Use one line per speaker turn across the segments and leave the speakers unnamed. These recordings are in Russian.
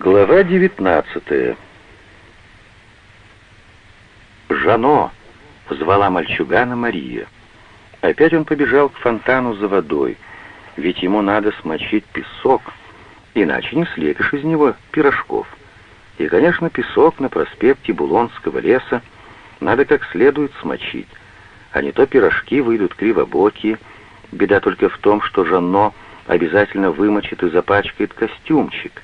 Глава девятнадцатая. «Жано!» — звала мальчугана Мария. Опять он побежал к фонтану за водой, ведь ему надо смочить песок, иначе не слепишь из него пирожков. И, конечно, песок на проспекте Булонского леса надо как следует смочить, а не то пирожки выйдут кривобокие. Беда только в том, что Жанно обязательно вымочит и запачкает костюмчик.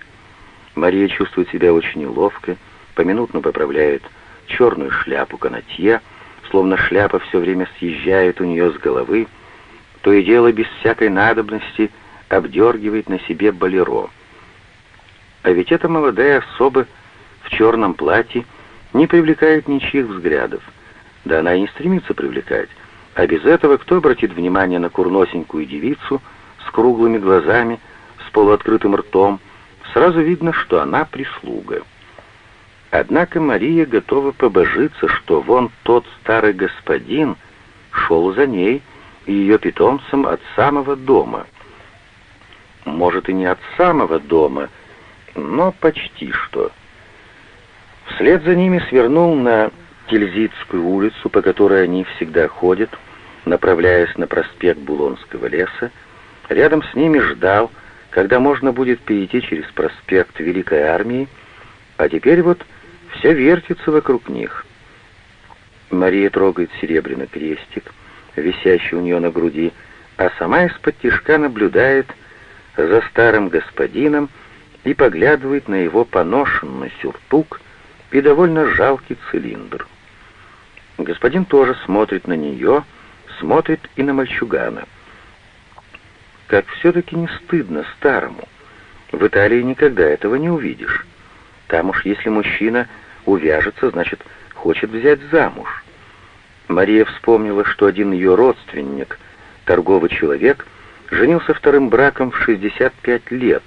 Мария чувствует себя очень неловко, поминутно поправляет черную шляпу канатье, словно шляпа все время съезжает у нее с головы, то и дело без всякой надобности обдергивает на себе болеро. А ведь эта молодая особа в черном платье не привлекает ничьих взглядов. Да она и не стремится привлекать. А без этого кто обратит внимание на курносенькую девицу с круглыми глазами, с полуоткрытым ртом? Сразу видно, что она прислуга. Однако Мария готова побожиться, что вон тот старый господин шел за ней и ее питомцем от самого дома. Может, и не от самого дома, но почти что. Вслед за ними свернул на Тильзитскую улицу, по которой они всегда ходят, направляясь на проспект Булонского леса. Рядом с ними ждал, когда можно будет перейти через проспект Великой Армии, а теперь вот все вертится вокруг них. Мария трогает серебряный крестик, висящий у нее на груди, а сама из-под тишка наблюдает за старым господином и поглядывает на его поношенный сюртук и довольно жалкий цилиндр. Господин тоже смотрит на нее, смотрит и на мальчугана. Как все-таки не стыдно старому. В Италии никогда этого не увидишь. Там уж если мужчина увяжется, значит, хочет взять замуж. Мария вспомнила, что один ее родственник, торговый человек, женился вторым браком в 65 лет,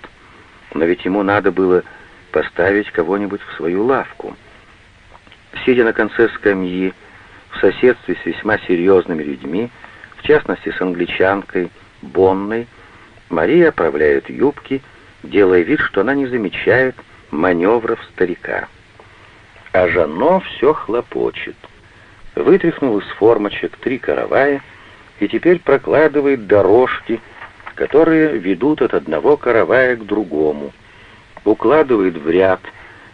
но ведь ему надо было поставить кого-нибудь в свою лавку. Сидя на конце скамьи, в соседстве с весьма серьезными людьми, в частности с англичанкой Бонной, Мария оправляет юбки, делая вид, что она не замечает маневров старика а Жано все хлопочет. Вытряхнул из формочек три каравая и теперь прокладывает дорожки, которые ведут от одного каравая к другому. Укладывает в ряд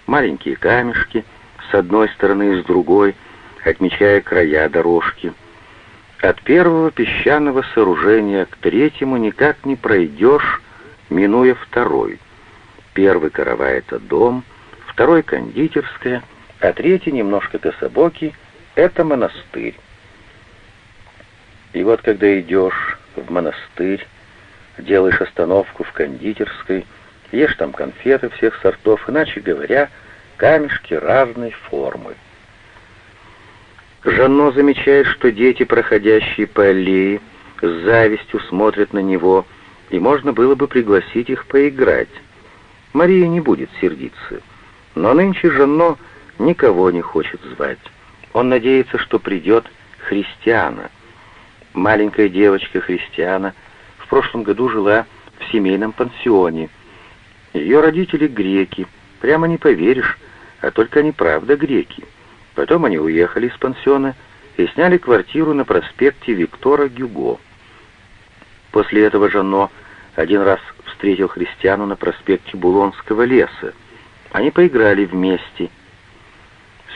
маленькие камешки с одной стороны и с другой, отмечая края дорожки. От первого песчаного сооружения к третьему никак не пройдешь, минуя второй. Первый каравай — это дом, второй — кондитерская — а третий, немножко кособокий, это монастырь. И вот когда идешь в монастырь, делаешь остановку в кондитерской, ешь там конфеты всех сортов, иначе говоря, камешки разной формы. Жанно замечает, что дети, проходящие по аллее, с завистью смотрят на него, и можно было бы пригласить их поиграть. Мария не будет сердиться. Но нынче Жанно никого не хочет звать. Он надеется, что придет Христиана. Маленькая девочка Христиана в прошлом году жила в семейном пансионе. Ее родители греки, прямо не поверишь, а только они правда греки. Потом они уехали из пансиона и сняли квартиру на проспекте Виктора Гюго. После этого Жано один раз встретил Христиану на проспекте Булонского леса. Они поиграли вместе —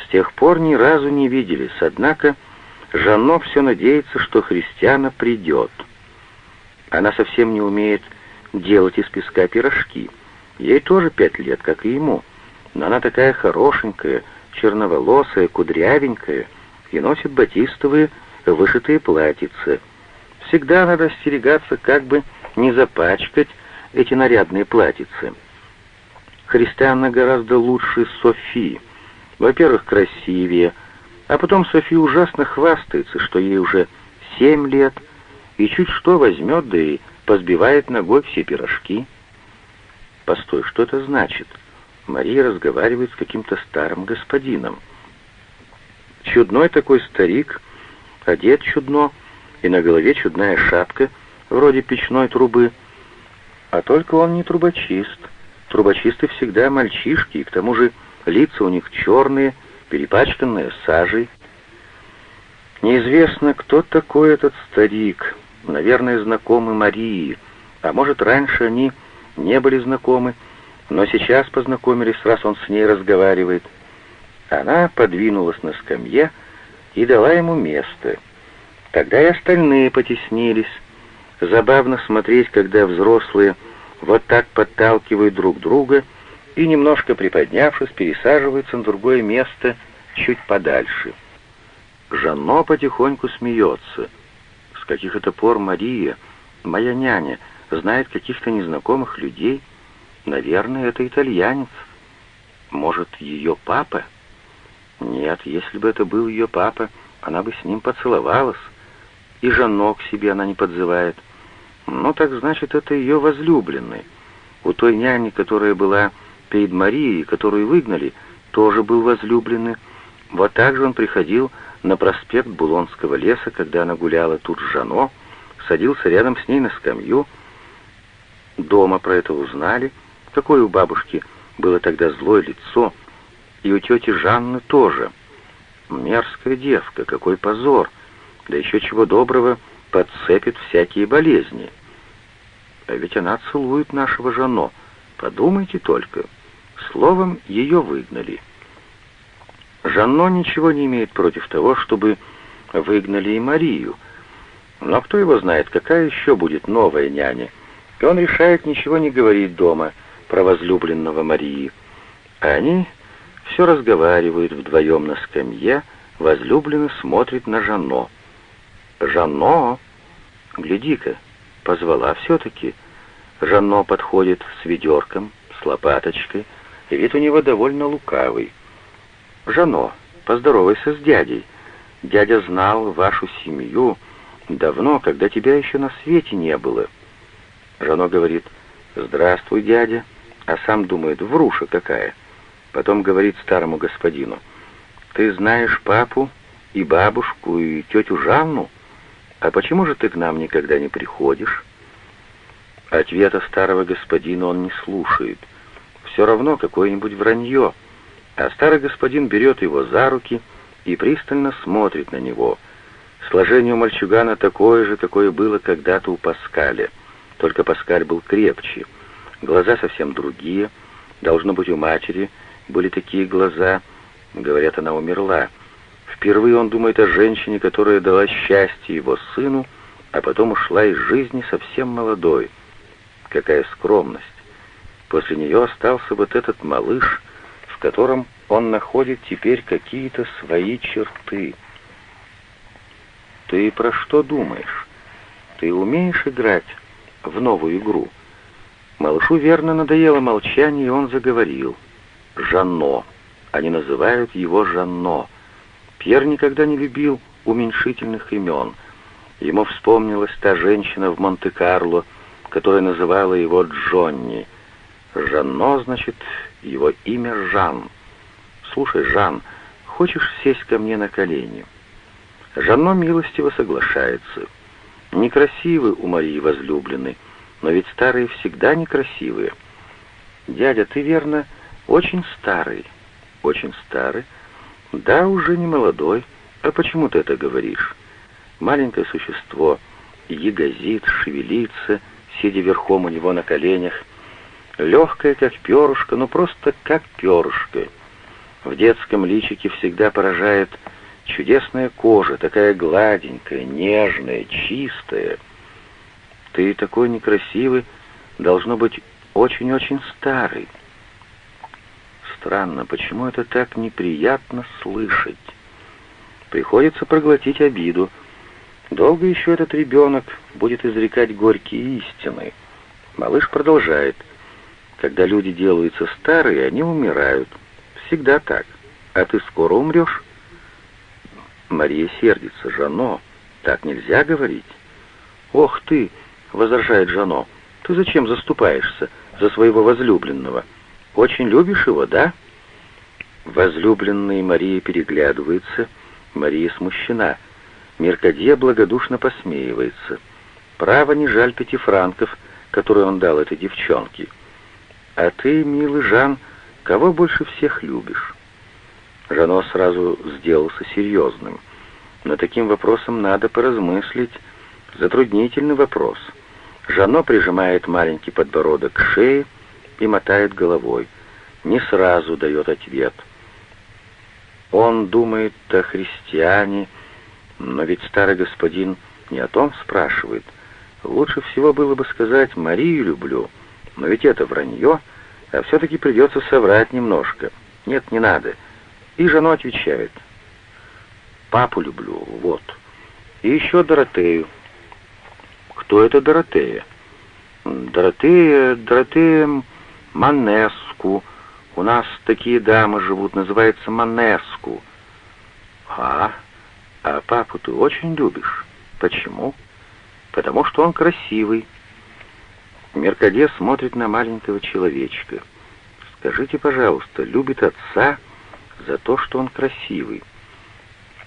с тех пор ни разу не виделись, однако Жанно все надеется, что Христиана придет. Она совсем не умеет делать из песка пирожки. Ей тоже пять лет, как и ему. Но она такая хорошенькая, черноволосая, кудрявенькая и носит батистовые вышитые платьицы. Всегда надо остерегаться, как бы не запачкать эти нарядные платьицы. Христиана гораздо лучше Софии. Во-первых, красивее, а потом София ужасно хвастается, что ей уже семь лет, и чуть что возьмет, да и позбивает ногой все пирожки. Постой, что это значит? Мария разговаривает с каким-то старым господином. Чудной такой старик, одет чудно, и на голове чудная шапка, вроде печной трубы. А только он не трубочист. трубочисты всегда мальчишки, и к тому же лица у них черные, перепачканные сажей. Неизвестно, кто такой этот старик, наверное, знакомый Марии, а может, раньше они не были знакомы, но сейчас познакомились, раз он с ней разговаривает. Она подвинулась на скамье и дала ему место. Тогда и остальные потеснились. Забавно смотреть, когда взрослые вот так подталкивают друг друга и, немножко приподнявшись, пересаживаются на другое место чуть подальше. Жанно потихоньку смеется. С каких это пор Мария, моя няня, знает каких-то незнакомых людей? Наверное, это итальянец. Может, ее папа? Нет, если бы это был ее папа, она бы с ним поцеловалась. И Жанно к себе она не подзывает. Ну, так значит, это ее возлюбленный. У той няни, которая была перед Марией, которую выгнали, тоже был возлюбленный. Вот так же он приходил на проспект Булонского леса, когда она гуляла тут с Жано, садился рядом с ней на скамью. Дома про это узнали. Какое у бабушки было тогда злое лицо. И у тети Жанны тоже. Мерзкая девка, какой позор. Да еще чего доброго, подцепит всякие болезни. А ведь она целует нашего Жано. Подумайте только. Словом, ее выгнали. Жанно ничего не имеет против того, чтобы выгнали и Марию. Но кто его знает, какая еще будет новая няня. И он решает ничего не говорить дома про возлюбленного Марии. Они все разговаривают вдвоем на скамье, возлюбленный смотрит на Жанно. «Жанно! Гляди-ка, позвала все-таки». Жанно подходит с ведерком, с лопаточкой, и вид у него довольно лукавый. «Жано, поздоровайся с дядей. Дядя знал вашу семью давно, когда тебя еще на свете не было». Жано говорит «Здравствуй, дядя», а сам думает «Вруша какая». Потом говорит старому господину «Ты знаешь папу и бабушку и тетю Жанну? А почему же ты к нам никогда не приходишь?» Ответа старого господина он не слушает. Все равно какое-нибудь вранье — а старый господин берет его за руки и пристально смотрит на него. Сложение у мальчугана такое же, какое было когда-то у Паскаля, только Паскаль был крепче. Глаза совсем другие, должно быть, у матери были такие глаза, говорят, она умерла. Впервые он думает о женщине, которая дала счастье его сыну, а потом ушла из жизни совсем молодой. Какая скромность! После нее остался вот этот малыш, в котором он находит теперь какие-то свои черты. Ты про что думаешь? Ты умеешь играть в новую игру? Малышу верно надоело молчание, и он заговорил. Жанно. Они называют его Жанно. Пьер никогда не любил уменьшительных имен. Ему вспомнилась та женщина в Монте-Карло, которая называла его Джонни. Жанно, значит, его имя Жан. «Слушай, Жан, хочешь сесть ко мне на колени?» Жанно милостиво соглашается. Некрасивый у Марии возлюбленный, но ведь старые всегда некрасивые. «Дядя, ты верно очень старый?» «Очень старый?» «Да, уже не молодой. А почему ты это говоришь?» Маленькое существо ягозит, шевелится, сидя верхом у него на коленях, легкое, как перышко, но просто как перышко. В детском личике всегда поражает чудесная кожа, такая гладенькая, нежная, чистая. Ты такой некрасивый, должно быть очень-очень старый. Странно, почему это так неприятно слышать? Приходится проглотить обиду. Долго еще этот ребенок будет изрекать горькие истины. Малыш продолжает. Когда люди делаются старые, они умирают. Всегда так. А ты скоро умрешь? Мария сердится. Жано, так нельзя говорить. Ох ты, возражает Жано, ты зачем заступаешься за своего возлюбленного? Очень любишь его, да? Возлюбленные Мария переглядываются. Мария смущена. Меркадье благодушно посмеивается. Право не жаль пяти франков, которые он дал этой девчонке. «А ты, милый Жан, кого больше всех любишь?» Жано сразу сделался серьезным. Но таким вопросом надо поразмыслить. Затруднительный вопрос. Жано прижимает маленький подбородок к шее и мотает головой. Не сразу дает ответ. Он думает о христиане, но ведь старый господин не о том спрашивает. Лучше всего было бы сказать «Марию люблю», но ведь это вранье, а все-таки придется соврать немножко. Нет, не надо. И жена отвечает «Папу люблю, вот». И еще Доротею. Кто это Доротея? Доротея, Доротея Манеску. У нас такие дамы живут, называется Манеску. А, а папу ты очень любишь. Почему? Потому что он красивый. Меркаде смотрит на маленького человечка. Скажите, пожалуйста, любит отца за то, что он красивый.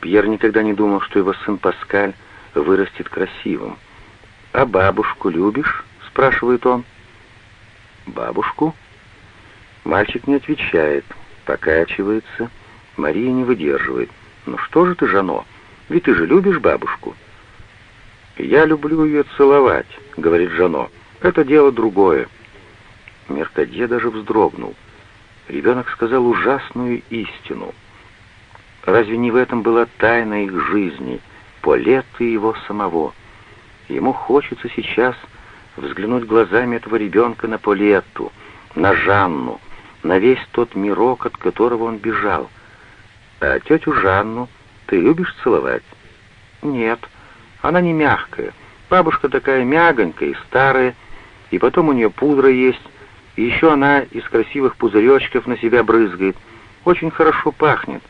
Пьер никогда не думал, что его сын Паскаль вырастет красивым. «А бабушку любишь?» — спрашивает он. «Бабушку?» Мальчик не отвечает, покачивается. Мария не выдерживает. «Ну что же ты, Жано, ведь ты же любишь бабушку?» «Я люблю ее целовать», — говорит Жано. «Это дело другое». Меркадье даже вздрогнул. Ребенок сказал ужасную истину. Разве не в этом была тайна их жизни, Полеты его самого? Ему хочется сейчас взглянуть глазами этого ребенка на Полетту, на Жанну, на весь тот мирок, от которого он бежал. А тетю Жанну ты любишь целовать? Нет, она не мягкая. Бабушка такая мягонькая и старая, и потом у нее пудра есть, и еще она из красивых пузыречков на себя брызгает. Очень хорошо пахнет.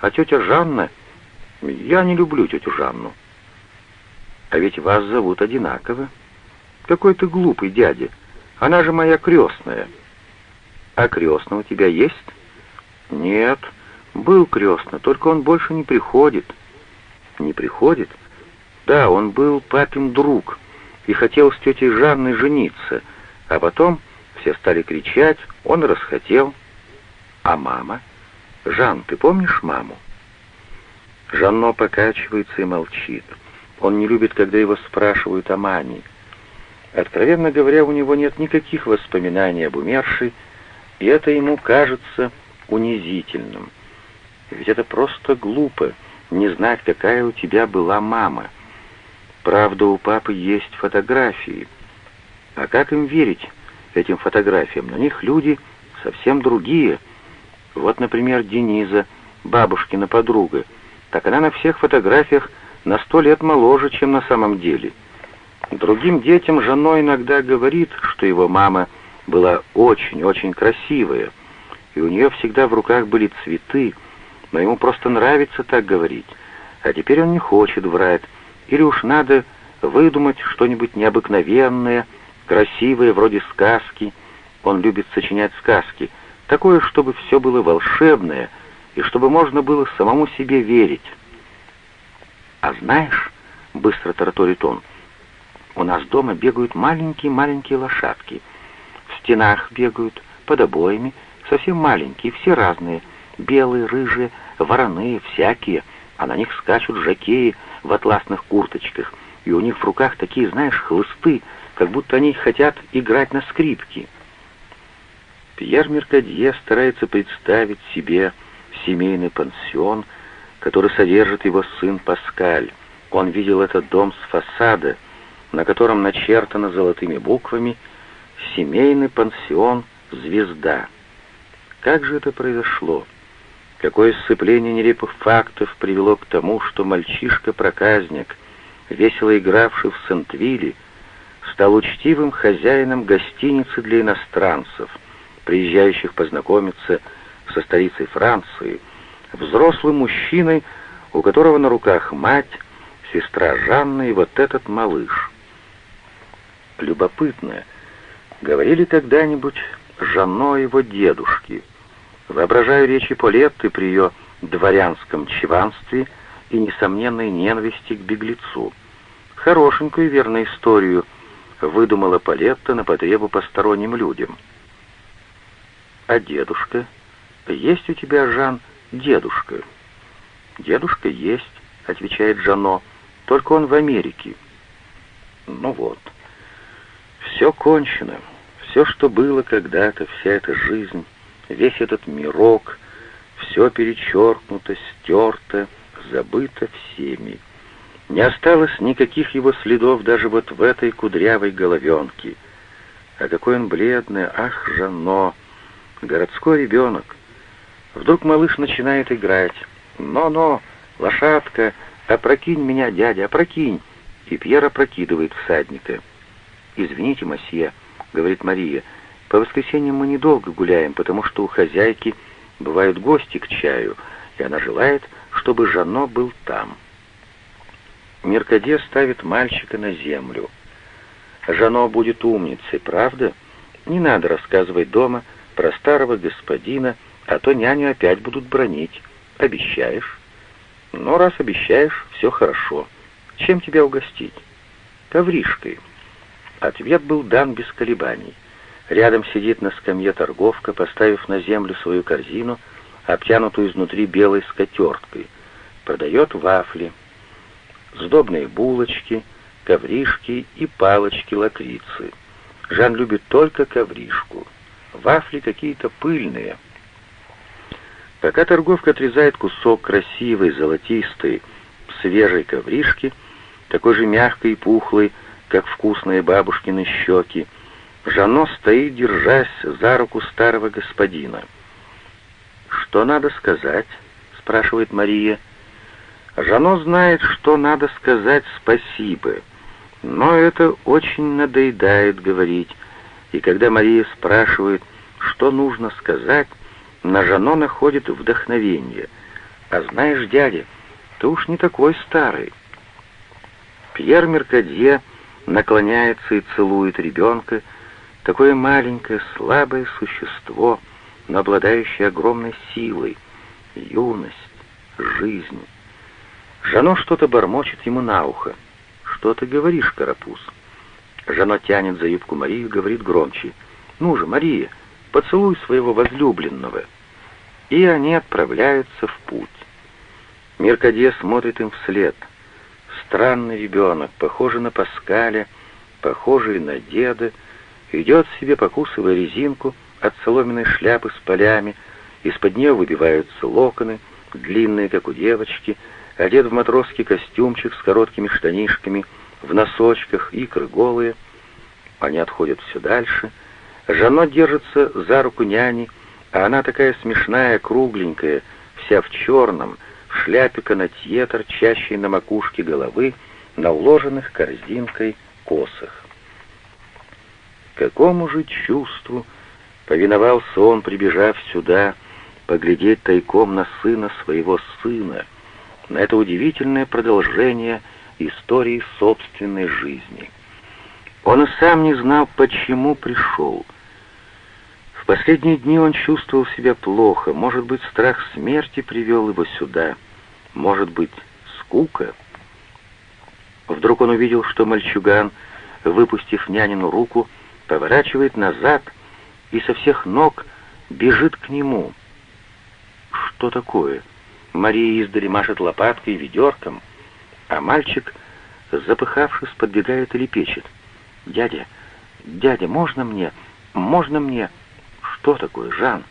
А тетя Жанна... Я не люблю тетю Жанну. А ведь вас зовут одинаково. Какой ты глупый дядя. Она же моя крестная. А крестный у тебя есть? Нет, был крестный, только он больше не приходит. Не приходит? Да, он был папин друг и хотел с тетей Жанной жениться, а потом все стали кричать, он расхотел. А мама? Жан, ты помнишь маму? Жанно покачивается и молчит. Он не любит, когда его спрашивают о маме. Откровенно говоря, у него нет никаких воспоминаний об умершей, и это ему кажется унизительным. Ведь это просто глупо, не знать, какая у тебя была мама. Правда, у папы есть фотографии. А как им верить, этим фотографиям? На них люди совсем другие. Вот, например, Дениза, бабушкина подруга. Так она на всех фотографиях на сто лет моложе, чем на самом деле. Другим детям Жано иногда говорит, что его мама была очень-очень красивая, и у нее всегда в руках были цветы, но ему просто нравится так говорить. А теперь он не хочет врать, или уж надо выдумать что-нибудь необыкновенное, красивое, вроде сказки. Он любит сочинять сказки, такое, чтобы все было волшебное, и чтобы можно было самому себе верить. «А знаешь, — быстро тараторит он, — у нас дома бегают маленькие-маленькие лошадки. В стенах бегают, под обоями, совсем маленькие, все разные, белые, рыжие, вороные, всякие, а на них скачут жакеи в атласных курточках, и у них в руках такие, знаешь, хлысты, как будто они хотят играть на скрипке. Пьер Меркадье старается представить себе семейный пансион — который содержит его сын Паскаль. Он видел этот дом с фасада, на котором начертано золотыми буквами «Семейный пансион «Звезда». Как же это произошло? Какое сцепление нелепых фактов привело к тому, что мальчишка-проказник, весело игравший в Сент-Вилле, стал учтивым хозяином гостиницы для иностранцев, приезжающих познакомиться со столицей Франции, взрослым мужчиной, у которого на руках мать, сестра Жанна и вот этот малыш. Любопытно, говорили когда-нибудь Жанно его дедушки. Воображаю речи Полетты при ее дворянском чванстве и несомненной ненависти к беглецу. Хорошенькую верную историю выдумала Полетта на потребу посторонним людям. А дедушка? Есть у тебя, Жан, дедушка?» «Дедушка есть», — отвечает Жано, — «только он в Америке». Ну вот, все кончено, все, что было когда-то, вся эта жизнь, весь этот мирок, все перечеркнуто, стерто, забыто всеми. Не осталось никаких его следов даже вот в этой кудрявой головенке. А какой он бледный, ах, Жано, городской ребенок. Вдруг малыш начинает играть. «Но-но, лошадка, опрокинь меня, дядя, опрокинь!» И Пьер опрокидывает всадника. «Извините, масье», — говорит Мария, — «по воскресеньям мы недолго гуляем, потому что у хозяйки бывают гости к чаю, и она желает, чтобы Жано был там». Меркаде ставит мальчика на землю. Жано будет умницей, правда? Не надо рассказывать дома про старого господина, а то няню опять будут бронить. Обещаешь? Но раз обещаешь, все хорошо. Чем тебя угостить? Ковришкой. Ответ был дан без колебаний. Рядом сидит на скамье торговка, поставив на землю свою корзину, обтянутую изнутри белой скатеркой. Продает вафли, сдобные булочки, ковришки и палочки-лакрицы. Жан любит только ковришку. Вафли какие-то пыльные. Пока торговка отрезает кусок красивой, золотистой, свежей ковришки, такой же мягкой и пухлой, как вкусные бабушкины щеки, Жано стоит, держась за руку старого господина. «Что надо сказать?» — спрашивает Мария. Жано знает, что надо сказать спасибо, но это очень надоедает говорить, и когда Мария спрашивает, что нужно сказать, на Жано находит вдохновение. «А знаешь, дядя, ты уж не такой старый». Пьер Меркадье наклоняется и целует ребенка, такое маленькое, слабое существо, но обладающее огромной силой, юность, жизнь. Жано что-то бормочет ему на ухо. «Что ты говоришь, карапуз?» Жано тянет за юбку Марию и говорит громче. «Ну же, Мария, поцелуй своего возлюбленного». И они отправляются в путь. Меркадье смотрит им вслед. Странный ребенок, похожий на Паскаля, похожий на деда, идет себе, покусывая резинку от соломенной шляпы с полями, из-под нее выбиваются локоны, длинные, как у девочки, одет в матросский костюмчик с короткими штанишками, в носочках, икры голые. Они отходят все дальше. Жано держится за руку няни, а она такая смешная, кругленькая, вся в черном, в шляпе канатье, торчащей на макушке головы, на уложенных корзинкой косах. Какому же чувству повиновался он, прибежав сюда, поглядеть тайком на сына своего сына, на это удивительное продолжение истории собственной жизни. Он и сам не знал, почему пришел. Последние дни он чувствовал себя плохо, может быть, страх смерти привел его сюда, может быть, скука. Вдруг он увидел, что мальчуган, выпустив нянину руку, поворачивает назад и со всех ног бежит к нему. Что такое? Мария издали машет лопаткой и ведерком, а мальчик, запыхавшись, подбегает и лепечет. «Дядя, дядя, можно мне? Можно мне?» «Что такое, Жан?»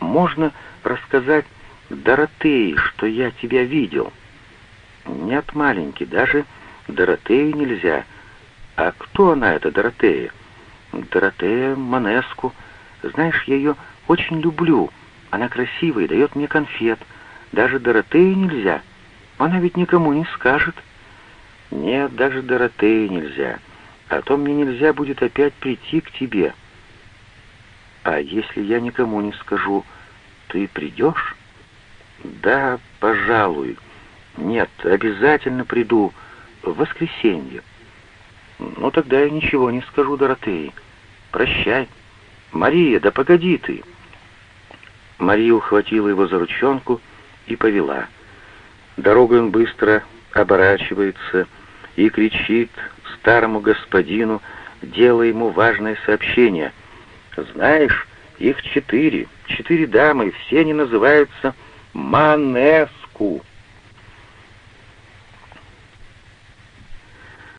«Можно рассказать Доротее, что я тебя видел?» «Нет, маленький, даже Доротею нельзя. А кто она, эта Доротея?» «Доротея Манеску. Знаешь, я ее очень люблю. Она красивая и дает мне конфет. Даже Доротею нельзя. Она ведь никому не скажет. Нет, даже Доротею нельзя. А то мне нельзя будет опять прийти к тебе. А если я никому не скажу, ты придешь? Да, пожалуй. Нет, обязательно приду в воскресенье. Ну, тогда я ничего не скажу Доротее. Прощай. Мария, да погоди ты. Мария ухватила его за ручонку и повела. Дорогой он быстро оборачивается и кричит старому господину, делая ему важное сообщение. «Знаешь, Их четыре, четыре дамы, все они называются Манеску.